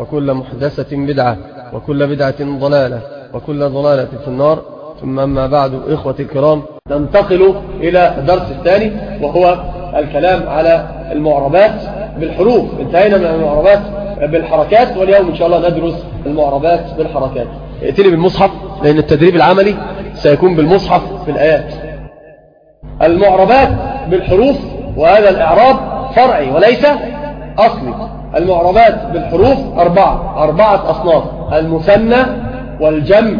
وكل محدثة بدعة وكل بدعة ضلالة وكل ضلالة في النار. ثم أما بعد إخوة الكرام ننتقل إلى الدرس الثاني وهو الكلام على المعربات بالحروف. انتهينا من المعربات بالحركات واليوم إن شاء الله ندرس المعربات بالحركات. ائتني بالمصحف لأن التدريب العملي سيكون بالمصحف في الآيات. المعربات بالحروف وهذا الإعراب فرعي وليس أصلي. المعربات بالحروف أربعة أربعة أصناف المثنى والجمع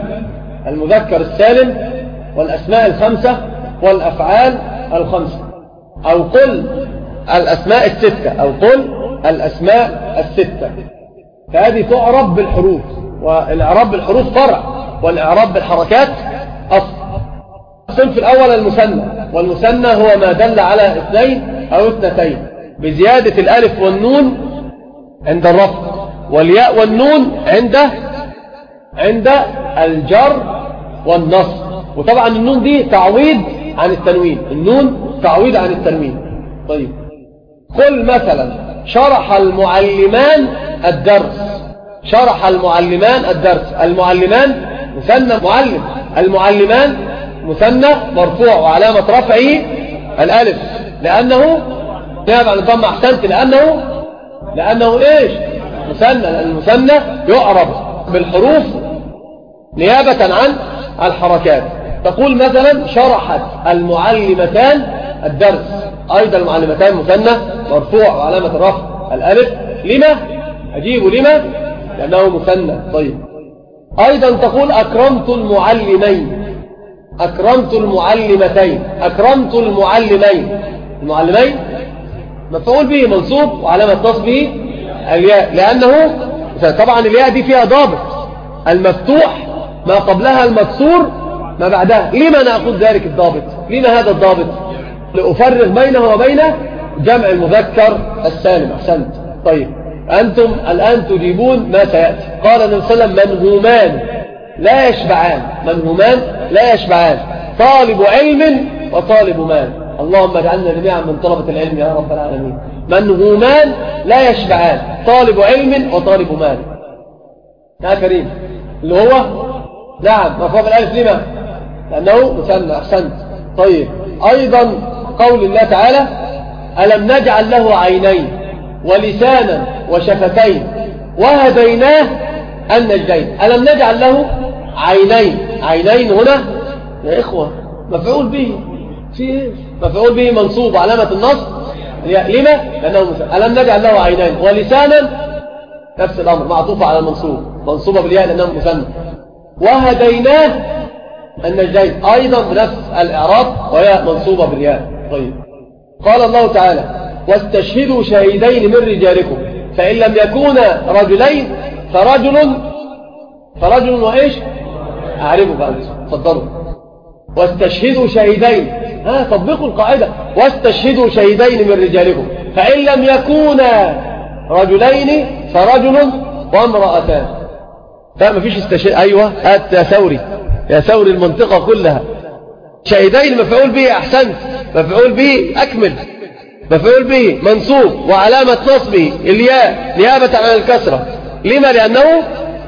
المذكر السالم والأسماء الخمسة والأفعال الخمسة. أو قل الأسماء الستة أو قل الأسماء الستة. فهذه تعرب بالحروف والإعراب بالحروف فرع والإعراب بالحركات أصل. الصنف الأول المثنى والمثنى هو ما دل على اثنين أو اثنتين بزيادة الألف والنون عند الرفع والياء والنون عند عند الجر والنصب. وطبعا النون دي تعويض عن التنوين. النون تعويض عن التنوين. طيب. قل مثلا شرح المعلمان الدرس. شرح المعلمان الدرس. المعلمان مثنى معلم. المعلمان مثنى مرفوع وعلامة رفعه الألف. لأنه نعم عن أحسنت لأنه لأنه إيش؟ مثنى لأن المثنى يعرب بالحروف نيابة عن الحركات. تقول مثلا شرحت المعلمتان الدرس. أيضا المعلمتان مثنى مرفوع وعلامة الرفع الألف. لما؟ أجيب لما؟ لأنه مثنى طيب. أيضا تقول أكرمت المعلمين. أكرمت المعلمتين. أكرمت المعلمين. المعلمين مفعول به منصوب وعلامة نصبه الياء لأنه طبعا الياء دي فيها ضابط. المفتوح ما قبلها المكسور ما بعدها. لما نأخذ ذلك الضابط؟ لما هذا الضابط؟ لأفرغ بينه وبين جمع المذكر السالم. أحسنت. طيب. أنتم الآن تجيبون ما سيأتي. قال النبي صلى الله عليه وسلم منهومان. لا يشبعان. منهومان لا يشبعان. طالب علم وطالب مال. اللهم اجعلنا جميعا من طلبة العلم يا رب العالمين. منهومان لا يشبعان طالب علم وطالب مال. يا كريم. اللي هو؟ نعم مفهوم الألف لما؟ لأنه مثنى أحسنت. طيب. أيضا قول الله تعالى ألم نجعل له عينين ولسانا وشفتين وهديناه النجدين. ألم نجعل له عينين؟ عينين هنا يا إخوة مفعول به. في مفعول به منصوب علامة النصب. لما؟ لأنه مثل ألم نجعل له عينين. ولسانا؟ نفس الأمر. معطوف على المنصوب. منصوبة بالياء لأنه مثنى وهديناه النجدين. أيضا بنفس الإعراب وهي منصوبة بالياء. طيب. قال الله تعالى واستشهدوا شهيدين من رجالكم. فإن لم يكونا رجلين فرجل فرجل وإيش؟ أعرفه بقى تفضلوا. واستشهدوا شهيدين. ها طبقوا القاعدة. واستشهدوا شهيدين من رجالكم. فإن لم يكونا رجلين فرجل وامرأتان. فما فيش استشهاد. أيوة هات يا ثوري. يا ثوري المنطقة كلها. شهيدين مفعول به أحسنت. مفعول به أكمل. مفعول به منصوب. وعلامة نصبه الياء نيابة عن الكسرة. لما؟ لأنه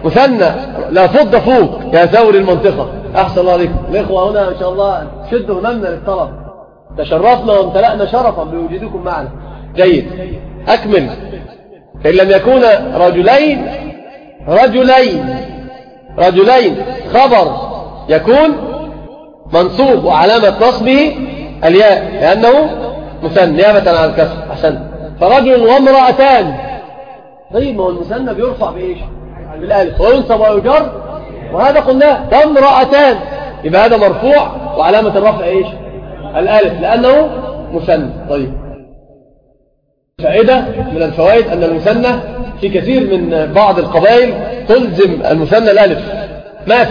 مثنى. لا فض فوق. يا ثوري المنطقة. أحسن الله عليكم. الإخوة هنا إن شاء الله شدوا هممنا للطلب. تشرفنا وامتلأنا شرفا بوجودكم معنا. جيد. أكمل. فإن لم يكون رجلين رجلين رجلين. خبر. يكون منصوب وعلامة نصبه الياء لأنه مثنى. نيابة عن الكسر. أحسن. فرجل وامرأتان. طيب ما هو المثنى بيرفع بإيش؟ بالألف. وينصب ويجر. وهذا قلناه وامرأتان يبقى هذا مرفوع وعلامة الرفع إيش؟ الألف لأنه مثنى. طيب. فائدة من الفوائد أن المثنى في كثير من بعض القبائل تلزم المثنى الألف. ما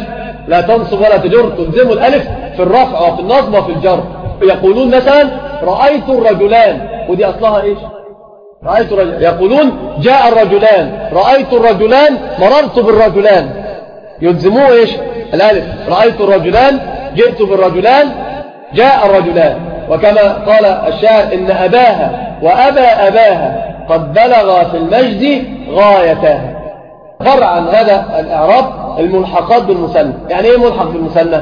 لا تنصب ولا تجر. تلزم الألف في الرفع وفي النصب وفي الجر. يقولون مثلا رأيت الرجلان. ودي أصلها إيش؟ رأيت الرجلان يقولون جاء الرجلان. رأيت الرجلان مررت بالرجلان. يلزموه إيش؟ الألف رأيت الرجلان جئت بالرجلان جاء الرجلان. وكما قال الشاعر إن أباها وأبا أباها قد بلغ في المجد غايتها فرع عن هذا الإعراب الملحقات بالمثنى. يعني إيه ملحق بالمثنى؟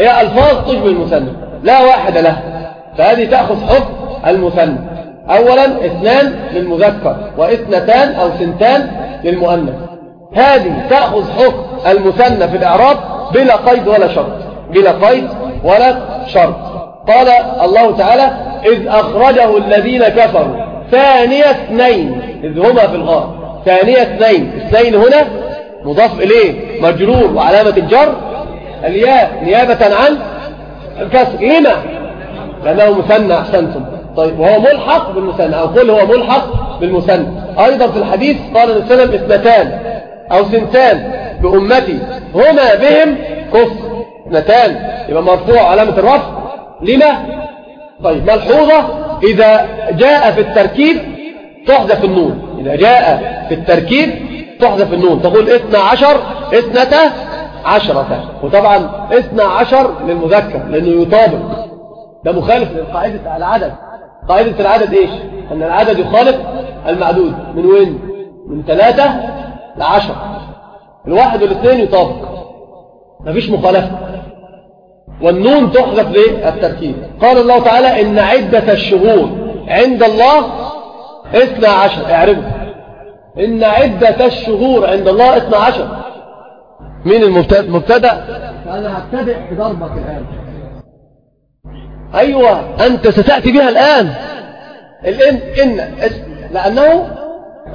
هي ألفاظ تشبه المثنى. لا واحد له. فهذه تأخذ حكم المثنى. أولا اثنان للمذكر واثنتان أو سنتان للمؤنث. هذه تأخذ حكم المثنى في الإعراب بلا قيد ولا شرط. بلا قيد ولا شرط. قال الله تعالى إذ أخرجه الذين كفروا. ثانية اثنين. إذ هما في الغار. ثانية اثنين. اثنين هنا مضاف إليه مجرور وعلامة الجر. الياء نيابة عن الكسر. لما؟ لأنه مثنى أحسنتم. طيب وهو ملحق بالمثنى. أو قل هو ملحق بالمثنى. أيضا في الحديث قال النبي صلى الله عليه وسلم اثنتان. أو سنتان بأمتي هما بهم كفر. اثنتان يبقى مرفوع علامة الرفع. لما؟ طيب ملحوظة. إذا جاء في التركيب تحذف النون. إذا جاء في التركيب تحذف النون. تقول اثنى عشر اثنتا عشرة. وطبعا اثنى عشر للمذكر لأنه يطابق. ده مخالف لقاعدة العدد. قاعدة العدد إيش؟ أن العدد يخالف المعدود. من وين؟ من ثلاثة لعشرة. الواحد والاثنين يطابق. مفيش مخالفة. والنون تحذف للتركيب قال الله تعالى إن عدة الشهور عند الله اثنى عشر. اعرفوا. إن عدة الشهور عند الله اثنى عشر. مين المبتدأ؟ أنا هبتدئ بضربك الآن. أيوة أنت ستأتي بها الآن. الإن إن لأنه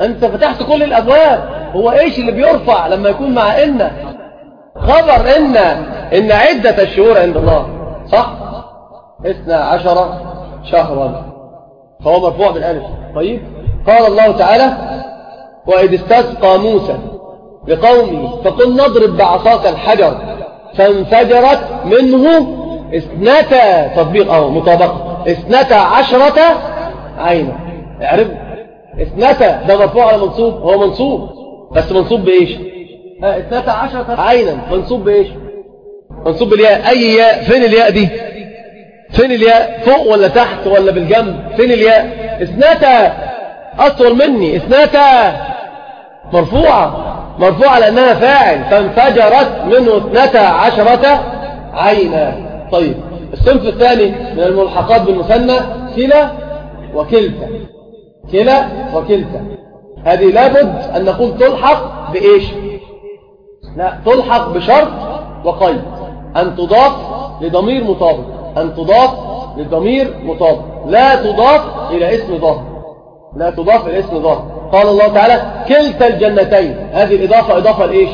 أنت فتحت كل الأبواب. هو إيش اللي بيرفع لما يكون مع إن؟ خبر إن إن عدة الشهور عند الله. صح؟ اثنى عشر شهرا. فهو مرفوع بالألف. طيب. قال الله تعالى وإذ استسقى موسى لقومه فقل نضرب بعصاك الحجر فانفجرت منه اثنتا تطبيق أو مطابقة اثنتا عشرة عينا. اعرف. اثنتا ده مرفوع على منصوب هو منصوب. بس منصوب بإيش؟ اثنتا عشرة عينا منصوب بإيش؟ منصوب بالياء. أي ياء؟ فين الياء دي؟ فين الياء؟ فوق ولا تحت ولا بالجنب؟ فين الياء؟ اثنتا. أطول مني اثنتا. مرفوعة. مرفوعة لأنها فاعل فانفجرت منه اثنتا عشرة عينا. طيب الصنف الثاني من الملحقات بالمثنى كلا وكلتا. كلا وكلتا. هذه لابد أن نقول تلحق بإيش؟ لا تلحق بشرط وقيد. أن تضاف لضمير مطابق أن تضاف لضمير مطابق لا تضاف إلى اسم ظاهر لا تضاف إلى اسم ظاهر قال الله تعالى كلتا الجنتين. هذه الإضافة إضافة لإيش؟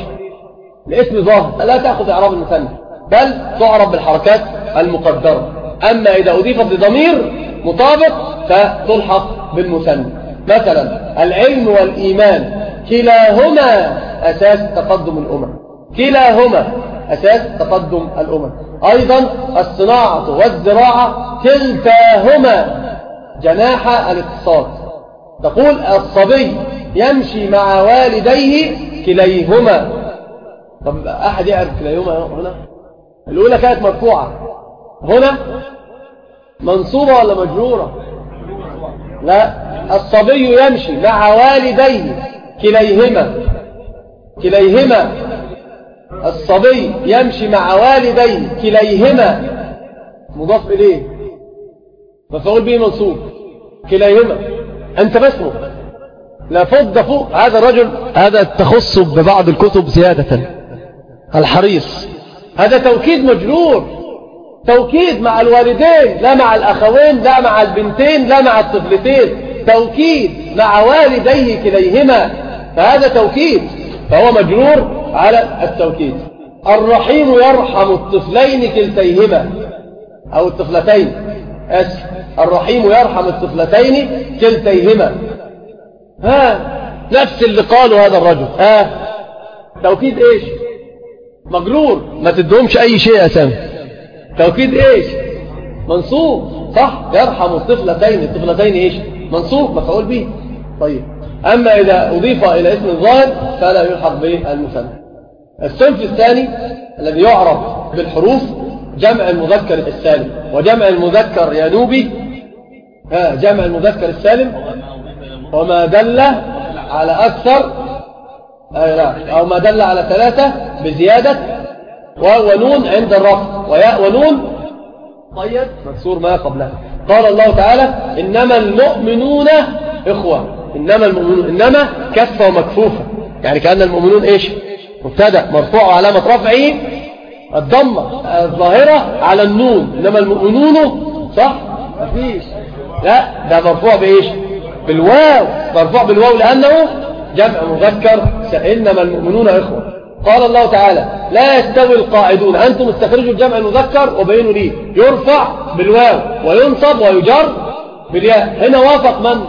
لاسم ظاهر لا تأخذ إعراب المثنى. بل تعرب بالحركات المقدرة. أما إذا أضيفت لضمير مطابق فتلحق بالمثنى مثلا العلم والإيمان كلاهما أساس تقدم الأمم كلاهما أساس تقدم الأمم أيضا الصناعة والزراعة كلتاهما جناح الاقتصاد. تقول الصبي يمشي مع والديه كليهما. طب أحد يعرف كليهما هنا؟ الأولى كانت مرفوعة. هنا منصوبة ولا مجرورة؟ لا الصبي يمشي مع والديه كليهما كليهما. الصبي يمشي مع والديه كليهما. مضاف إليه. مفعول به منصوب. كليهما. أنت باسمه لا فض فوق هذا الرجل. هذا تخص ببعض الكتب زيادة. الحريص. هذا توكيد مجرور. توكيد مع الوالدين لا مع الأخوين لا مع البنتين لا مع الطفلتين. توكيد مع والديه كليهما. فهذا توكيد. فهو مجرور على التوكيد. الرحيم يرحم الطفلين كلتيهما أو الطفلتين. أسف الرحيم يرحم الطفلتين كلتيهما. ها؟ نفس اللي قاله هذا الرجل. ها؟ توكيد إيش؟ مجرور ما تدهمش أي شيء يا سامي. توكيد إيش؟ منصوب صح؟ يرحم الطفلتين الطفلتين إيش؟ منصوب مفعول به. طيب. أما إذا أضيف إلى اسم الظاهر فلا يلحق بالمثنى. الصنف الثاني الذي يعرف بالحروف جمع المذكر السالم وجمع المذكر ينوبي ها جمع المذكر السالم. وما دل على أكثر أو ما دل على ثلاثة بزيادة. ونون عند الرفع وياء ونون طيب. مكسور ما قبلها. قال الله تعالى إنما المؤمنون إخوة. إنما المؤمنون إنما كفة ومكفوفة. يعني كأن المؤمنون إيش؟ مبتدأ مرفوع علامة رفعه الضمة الظاهرة على النون. إنما المؤمنون صح؟ مفيش لا ده مرفوع بإيش؟ بالواو. مرفوع بالواو لأنه جمع مذكر. إنما المؤمنون إخوة. قال الله تعالى لا يستوي القاعدون. أنتم استخرجوا الجمع المذكر وبينوا لي. يرفع بالواو وينصب ويجر بالياء. هنا وافق من؟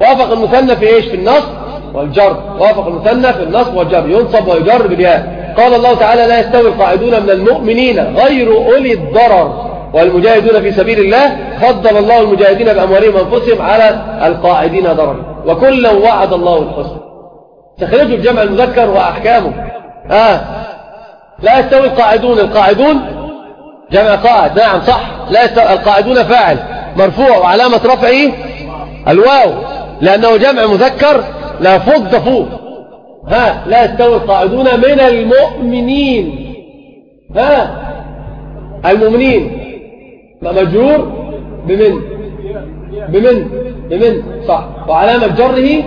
وافق المثنى في إيش؟ في النص والجر. وافق المثنى في النصب والجر. ينصب ويجر بالياء. قال الله تعالى لا يستوي القاعدون من المؤمنين غير أولي الضرر والمجاهدون في سبيل الله. فضل الله المجاهدين بأموالهم وأنفسهم على القاعدين ضرر وكلا وعد الله الحسن تخرجوا الجمع المذكر وأحكامه. آه لا يستوي القاعدون القاعدون جمع قاعد نعم صح. لا يستوي القاعدون فاعل مرفوع وعلامة رفعه الواو لأنه جمع مذكر لا فض فوق ها؟ لا يستوي القاعدون من المؤمنين. ها؟ المؤمنين. مجرور بمن؟ بمن؟ بمن؟ صح. وعلامة جره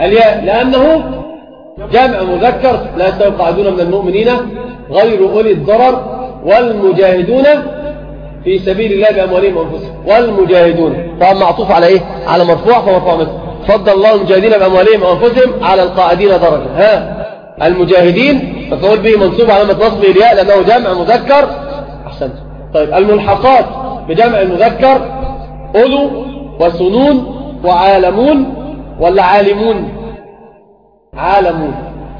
الياء لأنه جمع مذكر لا يستوي القاعدون من المؤمنين غير أولي الضرر والمجاهدون في سبيل الله بأموالهم وأنفسهم. والمجاهدون. طبعا معطوف على إيه؟ على مرفوع فمرفوع مثل فضل الله المجاهدين بأموالهم وأنفسهم على القاعدين درجة. ها؟ المجاهدين مفعول به منصوب علامة نصبه الياء لأنه جمع مذكر. أحسنت. طيب الملحقات بجمع المذكر أولو وسنون وعالمون ولا عالمون؟ عالمون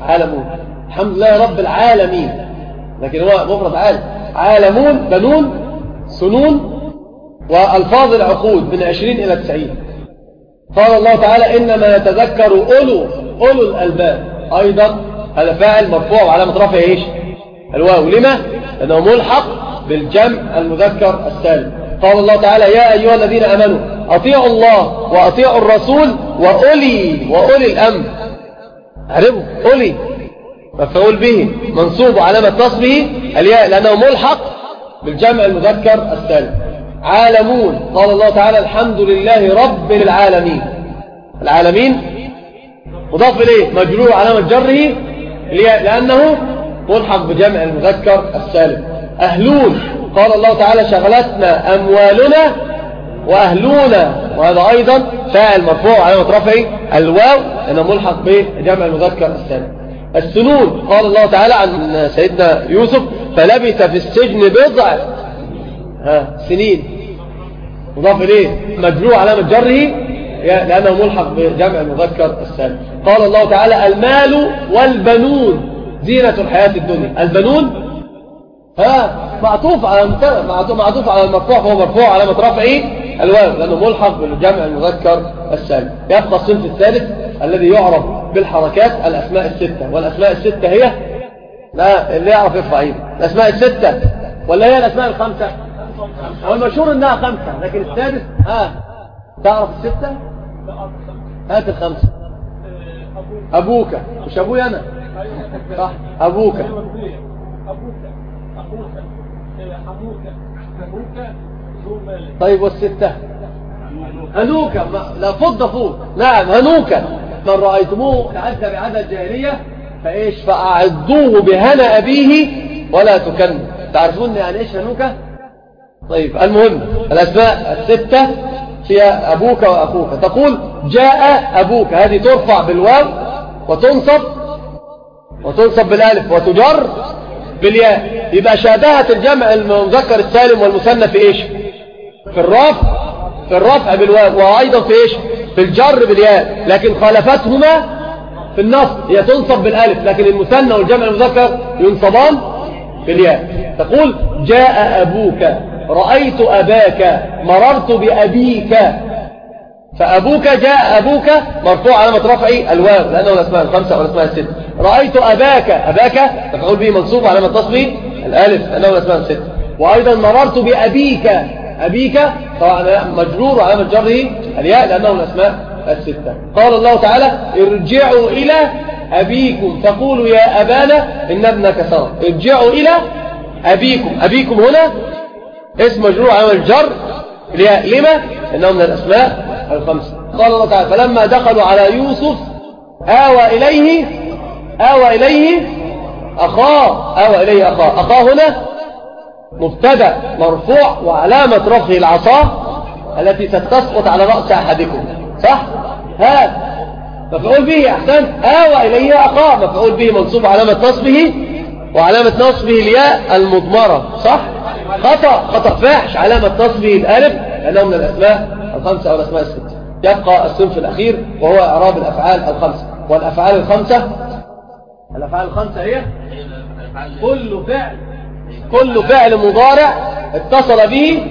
عالمون الحمد لله رب العالمين. لكن هو مفرد عالم. عالمون بنون سنون وألفاظ العقود من عشرين إلى تسعين. قال الله تعالى إنما يتذكر أولو أولو الألباب. أيضا هذا فاعل مرفوع وعلامة رفعه إيش؟ الواو. لما؟ لأنه ملحق بالجمع المذكر السالم. قال الله تعالى يا أيها الذين أمنوا أطيعوا الله وأطيعوا الرسول وأولي وأولي الأمر. عرفوا أولي مفعول به منصوب علامة نصبه الياء لأنه ملحق بالجمع المذكر السالم عالمون قال الله تعالى الحمد لله رب العالمين. العالمين مضاف إليه مجرور علامة جره لأنه ملحق بجمع المذكر السالم. أهلون قال الله تعالى شغلتنا أموالنا وأهلونا وهذا أيضا فاعل مرفوع علامة رفعه الواو أنه ملحق بجمع المذكر السالم السنون قال الله تعالى عن سيدنا يوسف فلبث في السجن بضع ها سنين. مضاف إليه مجروع علامة جره لأنه ملحق بجمع المذكر السالم قال الله تعالى المال والبنون زينة الحياة الدنيا. البنون ها معطوف على معطوف على المرفوع فهو مرفوع علامة رفعه الواو لأنه ملحق بالجمع المذكر السالم. يبقى الصنف الثالث الذي يعرف بالحركات الأسماء الستة. والأسماء الستة هي؟ لا اللي يعرف يرفع إيده. الأسماء الستة. ولا هي الأسماء الخمسة؟ هو المشهور إنها خمسة لكن السادس؟ ها تعرف الستة؟ هات الخمسة. أبوك. مش أبوي أنا. صح. أبوك. طيب والستة؟ هنوكا لا فض فوق. نعم هنوكا من رأيتموه تعدى بعدد الجاهلية فإيش؟ فأعدوه بهنا أبيه ولا تكن تعرفون يعني إيش هنوكة طيب المهم الأسماء الستة هي أبوك وأخوك. تقول جاء أبوك. هذه ترفع بالواو وتنصب وتنصب بالألف وتجر. بالياء. يبقى شابهت الجمع المذكر السالم والمثنى في إيش؟ في الرفع. في الرفع بالواو. وأيضا في إيش؟ في الجر بالياء. لكن خالفتهما في النصب. هي تنصب بالألف. لكن المثنى والجمع المذكر ينصبان بالياء. تقول جاء أبوك. رأيت أباك. مررت بأبيك. فأبوك جاء أبوك مرفوع علامة رفعه الواو. لأنه الأسماء الخمسة أو الأسماء الستة. رأيت أباك. أباك تقول به منصوب علامة تصبي الألف لأنه الأسماء الستة وأيضا مررت بأبيك. أبيك طبعا مجرور وعلامة جره الياء لأنه الأسماء الستة. قال الله تعالى ارجعوا إلى أبيكم. فقولوا يا أبانا إن ابنك سرق. ارجعوا إلى أبيكم. أبيكم هنا اسم مجرور علامة الجر لما؟ إنه من الأسماء الخمسة. قال الله تعالى فلما دخلوا على يوسف آوى إليه آوى إليه أخاه آوى إليه أخاه. أخاه هنا مبتدأ مرفوع وعلامة رفعه العصا التي ستسقط على رأس أحدكم. صح؟ ها مفعول به أحسن آوى إليه أخاه مفعول به منصوب علامة نصبه وعلامة نصبه الياء المضمرة. صح؟ خطأ خطأ. فاحش علامة نصبه الألف لأنه من الأسماء الخمسة أو الأسماء الستة. يبقى الصنف الأخير وهو إعراب الأفعال الخمسة. والأفعال الخمسة الأفعال الخمسة هي؟ كل فعل. كل فعل مضارع اتصل به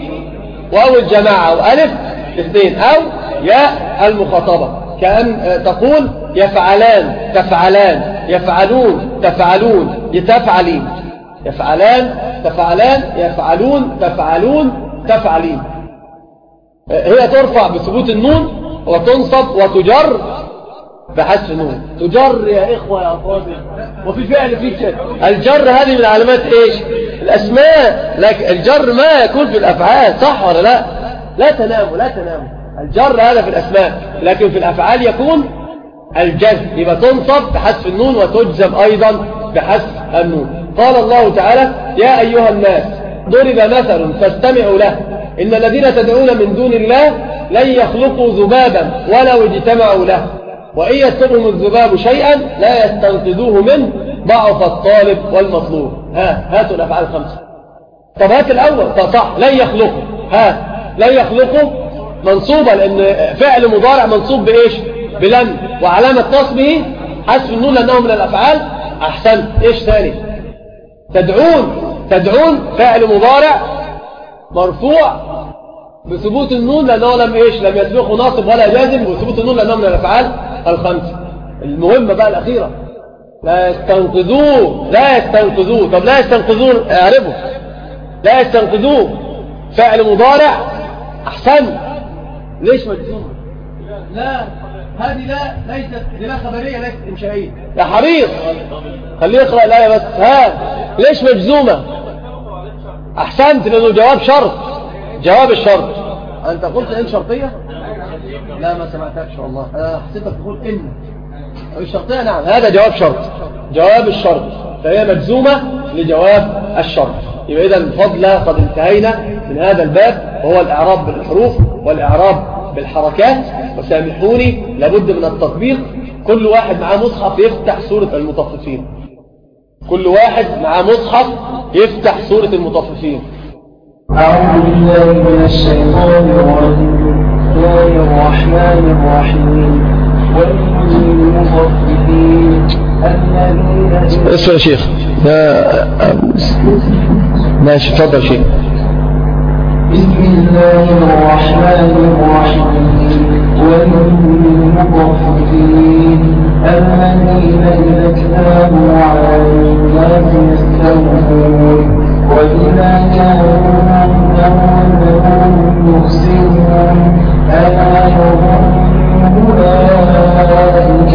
واو الجماعة أو ألف اثنين أو ياء المخاطبة. كأن تقول يفعلان تفعلان يفعلون تفعلون يتفعلين يفعلان تفعلان يفعلون تفعلون تفعلين. هي ترفع بثبوت النون وتنصب وتجر بحذف النون تجر يا إخوة يا أفاضل وفي فعل في شيء. الجر هذه من علامات إيش؟ الأسماء. لكن الجر ما يكون في الأفعال صح ولا لا؟ لا تناموا لا تناموا. الجر هذا في الأسماء. لكن في الأفعال يكون الجزم. يبقى تنصب بحذف النون وتجزم أيضا بحذف النون. قال الله تعالى يا أيها الناس ضرب مثل فاستمعوا له. إن الذين تدعون من دون الله لن يخلقوا ذبابا ولو اجتمعوا له. وإن يسلبهم الذباب شيئا لا يستنقذوه منه ضعف الطالب والمطلوب. ها هاتوا الأفعال الخمسة. طب هات الأول. طب صح لن يخلقوا. ها لن يخلقوا منصوبة لأن فعل مضارع منصوب بإيش؟ بلن وعلامة نصبه حذف النون لأنه من الأفعال أحسن. إيش ثاني؟ تدعون. تدعون فعل مضارع مرفوع بثبوت النون لأنه لم إيش؟ لم يسبقه ناصب ولا جازم بثبوت النون لأنه من الأفعال الخمسة المهمة بقى الأخيرة. لا يستنقذوه لا يستنقذوه. طب لا يستنقذوه اعربه لا يستنقذوه. فعل مضارع أحسن. ليش مجزوم لا هذه لا ليست لا خبرية ليست إنشائية. يا حريص خليه يقرأ الآية بس. ها ليش مجزومة أحسنت لأنه جواب شرط. جواب الشرط. أنت قلت إن شرطية؟ لا ما سمعتكش والله أنا حسيتك تقول إن. الشرطية نعم. هذا جواب شرط. جواب الشرط. فهي مجزومة لجواب الشرط. يبقى إذا الفضل قد انتهينا من هذا الباب وهو الإعراب بالحروف والإعراب بالحركات. وسامحوني لابد من التطبيق. كل واحد معاه مصحف يفتح سورة المطففين. كل واحد معاه مصحف يفتح سورة المطففين. أعوذ بالله من الشيطان الرجيم. الله الرحمن الرحيم والمطففين الذين اسمع يا شيخ. ماشي تفضل شيخ. بسم الله الرحمن الرحيم والمطففين الذين إذا اكتابوا على الناس يستوفون وإذا كانوا عندهم يخسرون يظن أولئك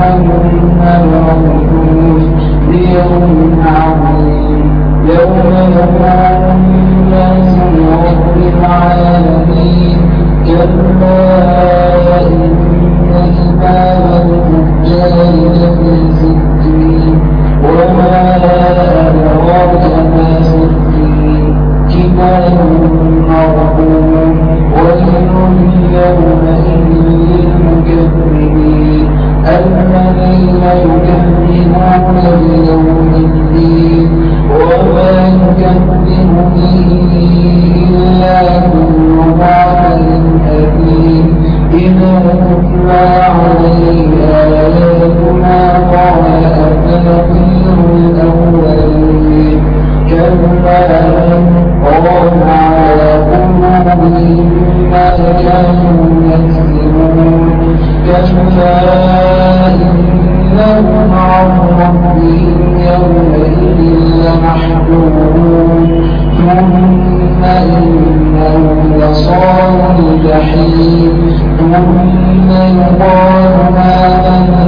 أنهم مبعوثون ليوم عظيم يوم يقوم الناس لرب الجحيم ثم يقال هذا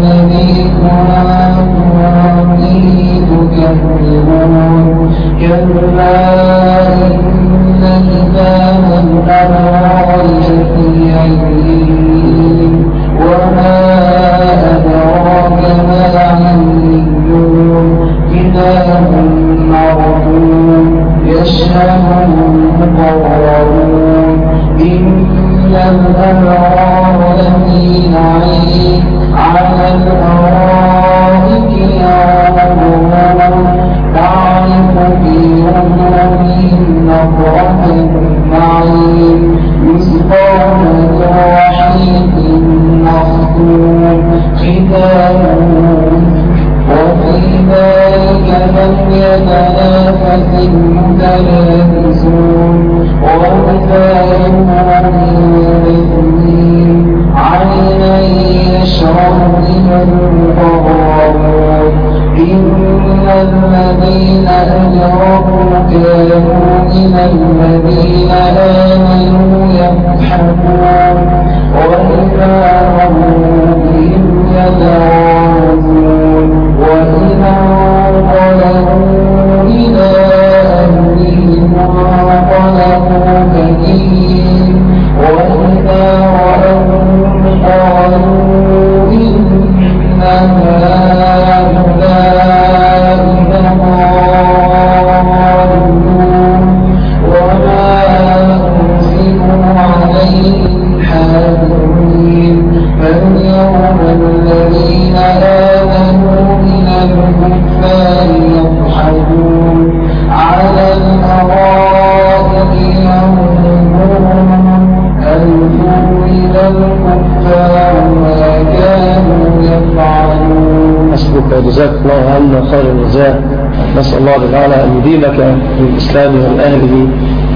يديمك بالإسلام والأهله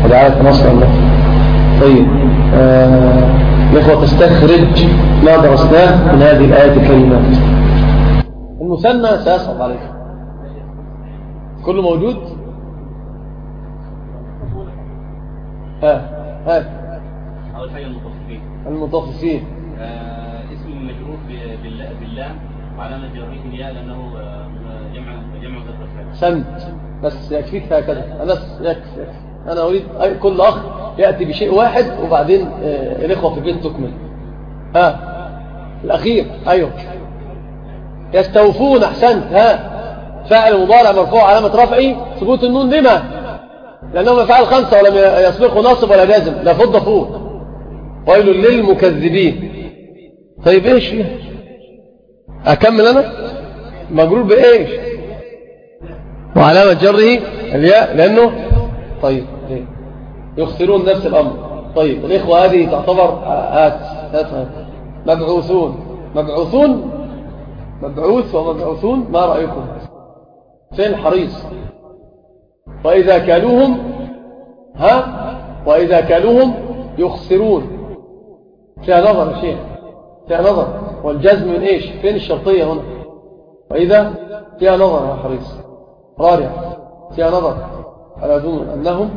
ودعاك نصرا له طيب آه، الإخوة تستخرج ما درسناه من هذه الآيات الكريمات المثنى سيصعب عليك. كله موجود؟ ها ها. أول حاجة المطففين. المطففين آه اسم مجرور بالله- باللام وعلامة جره الياء لأنه آه، جمع جمع سمت. بس يكفيك هكذا. أنا يكفي. أنا أريد كل أخ يأتي بشيء واحد وبعدين آه، الإخوة في البيت تكمل. ها؟ الأخير. أيوه. يستوفون أحسنت. ها؟ فاعل مضارع مرفوع علامة رفعه ثبوت النون لما؟ لأنهم فعل خمسة ولم يسبقوا ناصب ولا جازم لا فض فوق. ويل للمكذبين. طيب إيش أكمل أنا؟ مجرور بإيش؟ وعلامة جره الياء لأنه طيب إيه؟ يخسرون نفس الأمر. طيب الإخوة هذه تعتبر هات هات مبعوثون. مبعوثون؟ مبعوث ومبعوثون ما رأيكم؟ فين حريص. وإذا كالوهم ها؟ وإذا كالوهم يخسرون. فيها نظر شيخ فيها نظر. والجزم من إيش؟ فين الشرطية هنا؟ وإذا؟ فيها نظر يا حريص. رارع فيها نظر ألا أظن أنهم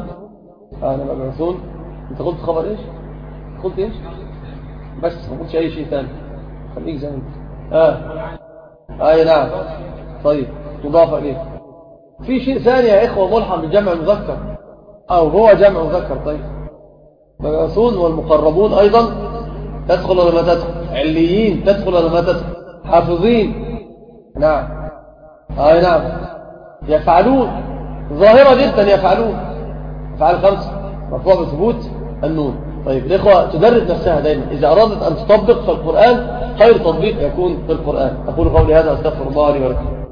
أنا مبعوثون أنت قلت خبر إيش؟ قلت إيش؟ بس ما قلتش أي شيء ثاني. خليك زي أنت. آه. أي نعم. طيب مضاف إليه. في شيء ثاني يا إخوة ملحم بالجمع المذكر. أو هو جمع مذكر طيب. مبعوثون والمقربون أيضا تدخل ولا ما تدخل؟ عليين تدخل ولا ما تدخل؟ حافظين. نعم. أي نعم. يفعلون. ظاهرة جدا يفعلون. أفعال خمسة. مرفوع بثبوت النون. طيب الإخوة تدرب نفسها دائما إذا أرادت أن تطبق في القرآن خير تطبيق يكون في القرآن. أقول قولي هذا أستغفر الله لي ولكم.